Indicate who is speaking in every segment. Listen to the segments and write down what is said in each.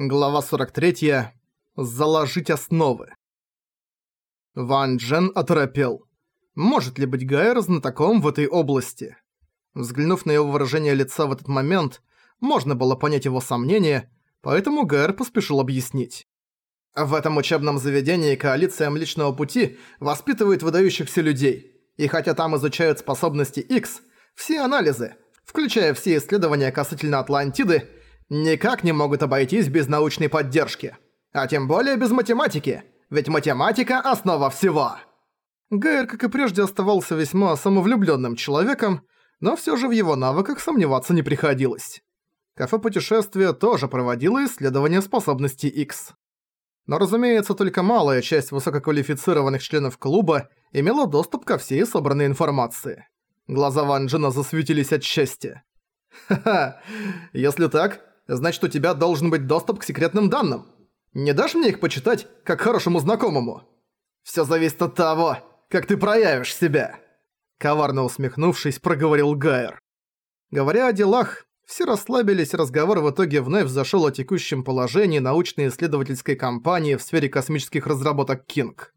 Speaker 1: Глава 43. Заложить основы. Ван Джен оторопел. Может ли быть Гайер знатоком в этой области? Взглянув на его выражение лица в этот момент, можно было понять его сомнения, поэтому Гайер поспешил объяснить. В этом учебном заведении коалиция Млечного Пути воспитывает выдающихся людей. И хотя там изучают способности X, все анализы, включая все исследования касательно Атлантиды, никак не могут обойтись без научной поддержки. А тем более без математики, ведь математика – основа всего. Гайер, как и прежде, оставался весьма самовлюбленным человеком, но все же в его навыках сомневаться не приходилось. Кафе путешествия тоже проводило исследование способностей X. Но, разумеется, только малая часть высококвалифицированных членов клуба имела доступ ко всей собранной информации. Глаза Ван Джина засветились от счастья. «Ха-ха, если так, значит у тебя должен быть доступ к секретным данным. Не дашь мне их почитать, как хорошему знакомому? Всё зависит от того, как ты проявишь себя!» Коварно усмехнувшись, проговорил Гайер. Говоря о делах, все расслабились, разговор в итоге вновь зашёл о текущем положении научно-исследовательской компании в сфере космических разработок Кинг.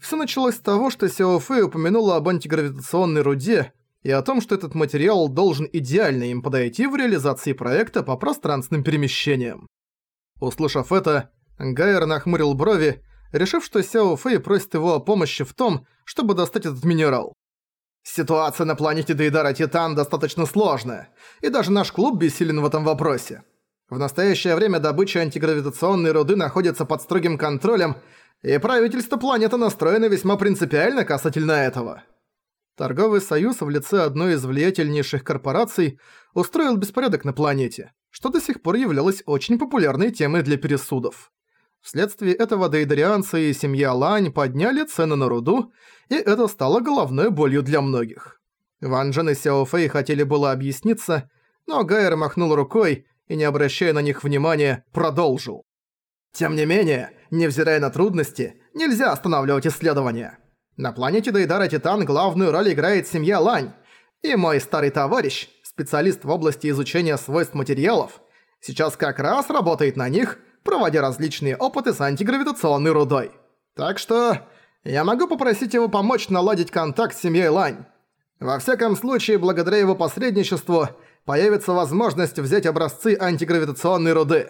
Speaker 1: Всё началось с того, что Сяо Фэй упомянула об антигравитационной руде, и о том, что этот материал должен идеально им подойти в реализации проекта по пространственным перемещениям. Услышав это, Гайер нахмурил брови, решив, что Сяо Фэй просит его о помощи в том, чтобы достать этот минерал. Ситуация на планете Дейдара Титан достаточно сложная, и даже наш клуб бессилен в этом вопросе. В настоящее время добыча антигравитационной руды находится под строгим контролем, и правительство планеты настроено весьма принципиально касательно этого. Торговый союз в лице одной из влиятельнейших корпораций устроил беспорядок на планете, что до сих пор являлось очень популярной темой для пересудов. Вследствие этого дейдарианцы и семья Лань подняли цены на руду, и это стало головной болью для многих. Ван Джен и Сяо Фэй хотели было объясниться, но Гайер махнул рукой и, не обращая на них внимания, продолжил. Тем не менее, невзирая на трудности, нельзя останавливать исследования. На планете Дейдара Титан главную роль играет семья Лань, и мой старый товарищ, специалист в области изучения свойств материалов, сейчас как раз работает на них, проводя различные опыты с антигравитационной рудой. Так что я могу попросить его помочь наладить контакт с семьей Лань. Во всяком случае, благодаря его посредничеству появится возможность взять образцы антигравитационной руды.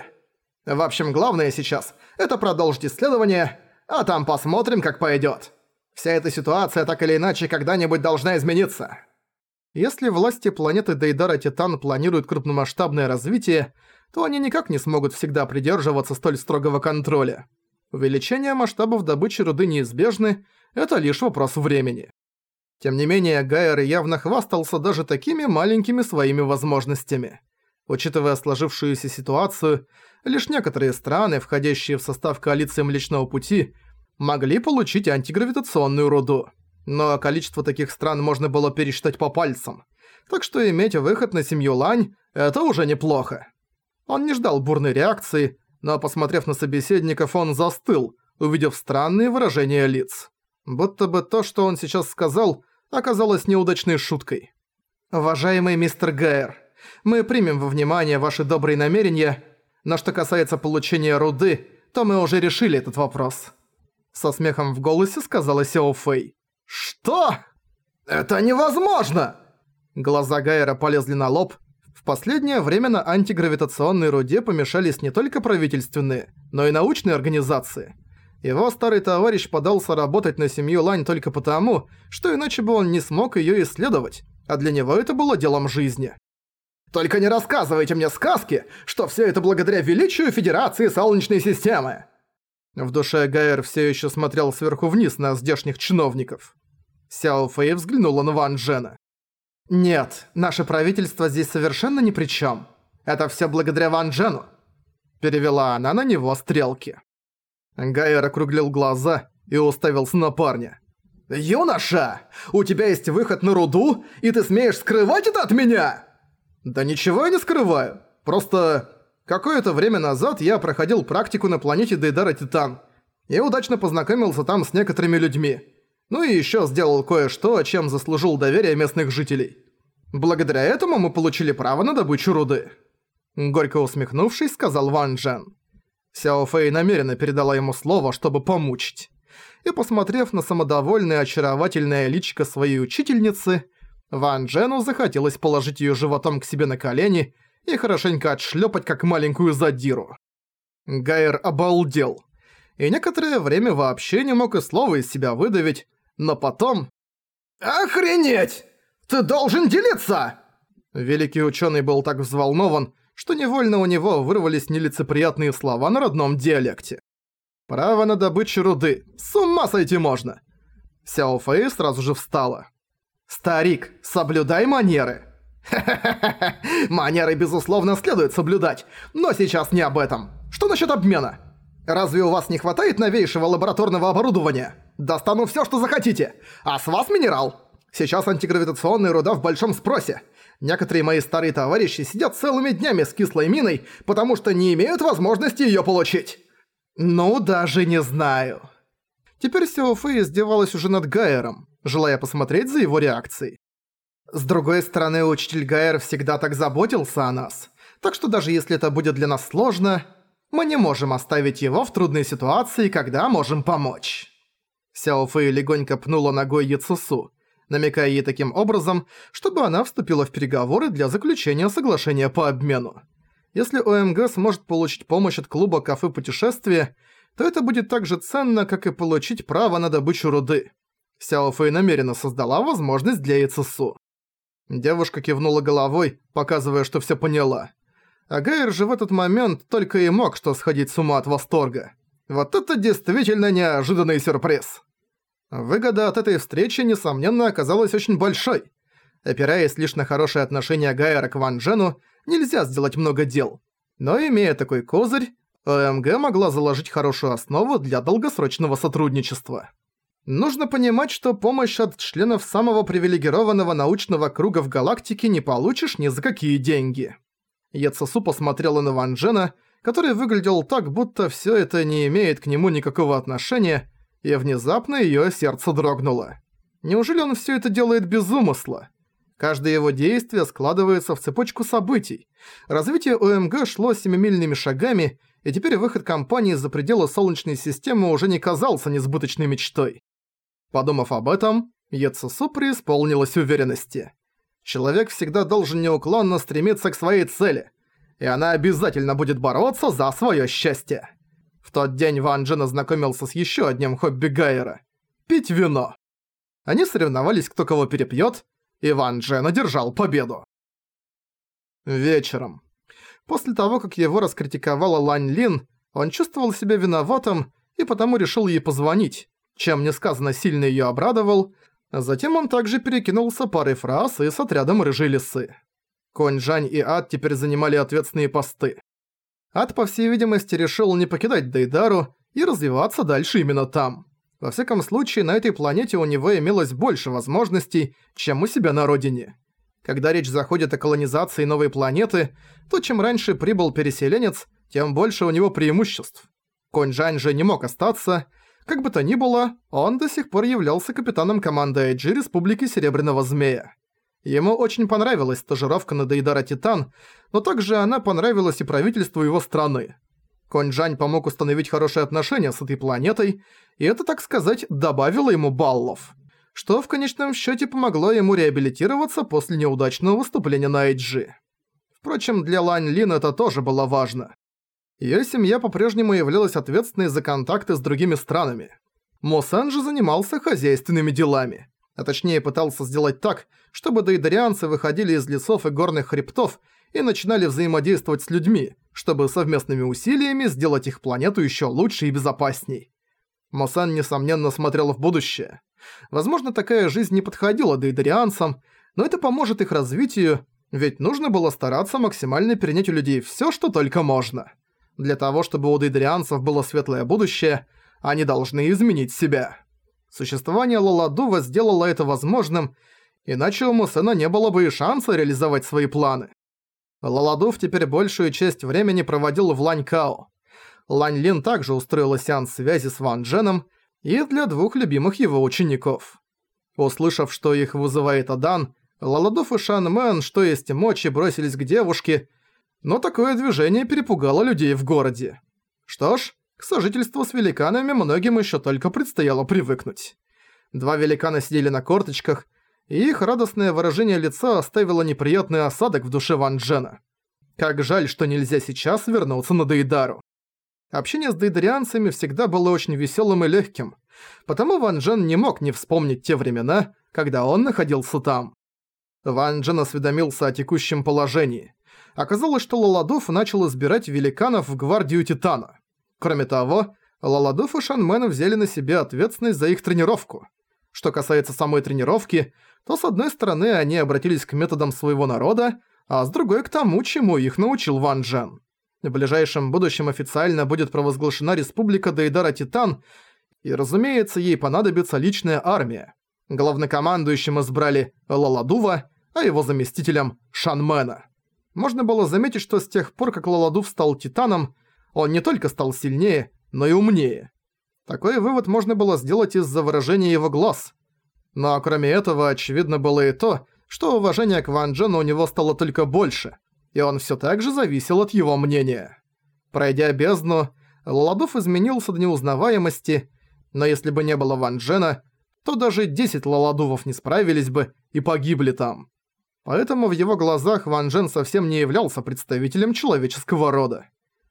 Speaker 1: В общем, главное сейчас – это продолжить исследование, а там посмотрим, как пойдёт. Вся эта ситуация так или иначе когда-нибудь должна измениться. Если власти планеты Дейдара Титан планируют крупномасштабное развитие, то они никак не смогут всегда придерживаться столь строгого контроля. Увеличение масштабов добычи руды неизбежны, это лишь вопрос времени. Тем не менее, Гайер явно хвастался даже такими маленькими своими возможностями. Учитывая сложившуюся ситуацию, лишь некоторые страны, входящие в состав коалиции Млечного Пути, могли получить антигравитационную руду. Но количество таких стран можно было пересчитать по пальцам. Так что иметь выход на семью Лань – это уже неплохо. Он не ждал бурной реакции, но, посмотрев на собеседников, он застыл, увидев странные выражения лиц. Будто бы то, что он сейчас сказал, оказалось неудачной шуткой. «Уважаемый мистер Гайер, мы примем во внимание ваши добрые намерения, но что касается получения руды, то мы уже решили этот вопрос. Со смехом в голосе сказала Сяо Фэй. «Что? Это невозможно!» Глаза Гайера полезли на лоб. В последнее время на антигравитационной руде помешались не только правительственные, но и научные организации. Его старый товарищ подался работать на семью Лань только потому, что иначе бы он не смог её исследовать, а для него это было делом жизни. «Только не рассказывайте мне сказки, что всё это благодаря величию Федерации Солнечной системы!» В душе Гайер все еще смотрел сверху вниз на здешних чиновников. Сяо Фэй взглянула на Ван Джена. «Нет, наше правительство здесь совершенно ни при чем. Это все благодаря Ван Джену», – перевела она на него стрелки. Гайер округлил глаза и уставился на парня. «Юноша, у тебя есть выход на руду, и ты смеешь скрывать это от меня?» «Да ничего я не скрываю. Просто Какое-то время назад я проходил практику на планете Дейдара Титан и удачно познакомился там с некоторыми людьми. Ну и ещё сделал кое-что, чем заслужил доверие местных жителей. Благодаря этому мы получили право на добычу руды. Горько усмехнувшись, сказал Ван Джен. Сяо Фэй намеренно передала ему слово, чтобы помучить. И посмотрев на самодовольное очаровательное личико своей учительницы, Ван Джену захотелось положить её животом к себе на колени и хорошенько отшлёпать как маленькую задиру. Гайер обалдел. И некоторое время вообще не мог и слова из себя выдавить, но потом... «Охренеть! Ты должен делиться!» Великий ученый был так взволнован, что невольно у него вырвались нелицеприятные слова на родном диалекте. «Право на добычу руды! С ума сойти можно!» Сяо Фэй сразу же встала. «Старик, соблюдай манеры!» «Ха-ха-ха! Манеры, безусловно, следует соблюдать, но сейчас не об этом. Что насчет обмена? Разве у вас не хватает новейшего лабораторного оборудования? Достану всё, что захотите, а с вас минерал. Сейчас антигравитационная руда в большом спросе. Некоторые мои старые товарищи сидят целыми днями с кислой миной, потому что не имеют возможности её получить. Ну, даже не знаю. Теперь Сяо Фэй издевалась уже над Гайером, желая посмотреть за его реакцией. С другой стороны, учитель Гайер всегда так заботился о нас, так что даже если это будет для нас сложно, мы не можем оставить его в трудной ситуации, когда можем помочь. Сяо Фэй легонько пнула ногой Яцусу, намекая ей таким образом, чтобы она вступила в переговоры для заключения соглашения по обмену. Если ОМГ сможет получить помощь от клуба кафе путешествия, то это будет так же ценно, как и получить право на добычу руды. Сяо Фэй намеренно создала возможность для Яцесу. Девушка кивнула головой, показывая, что все поняла. А Гайр же в этот момент только и мог что сходить с ума от восторга. Вот это действительно неожиданный сюрприз. Выгода от этой встречи, несомненно, оказалась очень большой. Опираясь лишь на хорошее отношение Гайера к Ван Джену, нельзя сделать много дел. Но имея такой козырь, ОМГ могла заложить хорошую основу для долгосрочного сотрудничества. Нужно понимать, что помощь от членов самого привилегированного научного круга в галактике не получишь ни за какие деньги. Яцесу посмотрела на Ван Джена, который выглядел так, будто всё это не имеет к нему никакого отношения, и внезапно её сердце дрогнуло. Неужели он всё это делает без умысла? Каждое его действие складывается в цепочку событий. Развитие ОМГ шло семимильными шагами, и теперь выход компании за пределы Солнечной системы уже не казался несбыточной мечтой. Подумав об этом, Яцесу преисполнилась уверенности. Человек всегда должен неуклонно стремиться к своей цели, и она обязательно будет бороться за своё счастье. В тот день Ван Джен ознакомился с ещё одним хобби Гайера – пить вино. Они соревновались, кто кого перепьёт, Иван Джен одержал победу. Вечером. После того, как его раскритиковала Лань Лин, он чувствовал себя виноватым и потому решил ей позвонить, чем несказанно сильно её обрадовал, затем он также перекинулся парой фраз и с отрядом рыжей лисы. Конь Жань и Ад теперь занимали ответственные посты. Ад, по всей видимости, решил не покидать Дейдару и развиваться дальше именно там. Во всяком случае, на этой планете у него имелось больше возможностей, чем у себя на родине. Когда речь заходит о колонизации новой планеты, то чем раньше прибыл переселенец, тем больше у него преимуществ. Конь Жань же не мог остаться. Как бы то ни было, он до сих пор являлся капитаном команды IG Республики Серебряного Змея. Ему очень понравилась стажировка на Дейдара Титан, но также она понравилась и правительству его страны. Конь Жань помог установить хорошие отношения с этой планетой, и это, так сказать, добавило ему баллов. Что в конечном счете помогло ему реабилитироваться после неудачного выступления на IG. Впрочем, для Лань Лин это тоже было важно. Её семья по-прежнему являлась ответственной за контакты с другими странами. Мосан же занимался хозяйственными делами. А точнее пытался сделать так, чтобы дейдарианцы выходили из лесов и горных хребтов и начинали взаимодействовать с людьми, чтобы совместными усилиями сделать их планету ещё лучше и безопасней. Мосан, несомненно, смотрел в будущее. Возможно, такая жизнь не подходила дейдарианцам, но это поможет их развитию, ведь нужно было стараться максимально перенять у людей всё, что только можно. Для того, чтобы у дейдарианцев было светлое будущее, они должны изменить себя. Существование Лоладува сделало это возможным, иначе у Мусена не было бы и шанса реализовать свои планы. Лаладув теперь большую часть времени проводил в Ланькао. Лань Лин также устроила сеанс связи с Ван Дженом и для двух любимых его учеников. Услышав, что их вызывает Адан, Лаладув и Шан Мэн, что есть мочи, бросились к девушке, но такое движение перепугало людей в городе. Что ж, к сожительству с великанами многим еще только предстояло привыкнуть. Два великана сидели на корточках, и их радостное выражение лица оставило неприятный осадок в душе Ван Джена. Как жаль, что нельзя сейчас вернуться на Дейдару. Общение с дейдарианцами всегда было очень веселым и легким, потому Ван Джен не мог не вспомнить те времена, когда он находился там. Ван Джен осведомился о текущем положении. Оказалось, что Лаладуф начал избирать великанов в гвардию Титана. Кроме того, Лаладуф и Шанмен взяли на себя ответственность за их тренировку. Что касается самой тренировки, то с одной стороны они обратились к методам своего народа, а с другой к тому, чему их научил Ван Джен. В ближайшем будущем официально будет провозглашена Республика Дейдара Титан, и, разумеется, ей понадобится личная армия. Главнокомандующим избрали Лаладува, а его заместителем – Шанмена. Можно было заметить, что с тех пор, как Лаладув стал Титаном, он не только стал сильнее, но и умнее. Такой вывод можно было сделать из-за выражения его глаз. Но кроме этого, очевидно было и то, что уважение к Ван Джену у него стало только больше, и он всё так же зависел от его мнения. Пройдя бездну, Ладов изменился до неузнаваемости, но если бы не было Ван Джена, то даже 10 Лаладувов не справились бы и погибли там. Поэтому в его глазах Ван Джен совсем не являлся представителем человеческого рода.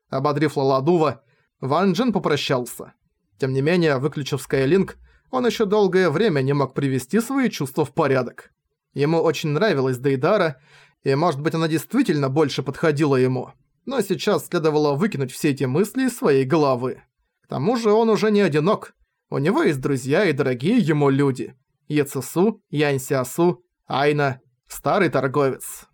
Speaker 1: Ободрив Лаладува, Ван Джен попрощался. Тем не менее, выключив Скайлинг, он еще долгое время не мог привести свои чувства в порядок. Ему очень нравилась Дейдара, и, может быть, она действительно больше подходила ему. Но сейчас следовало выкинуть все эти мысли из своей головы. К тому же он уже не одинок. У него есть друзья и дорогие ему люди. Ецесу, Янь Сиасу, Айна, старый торговец.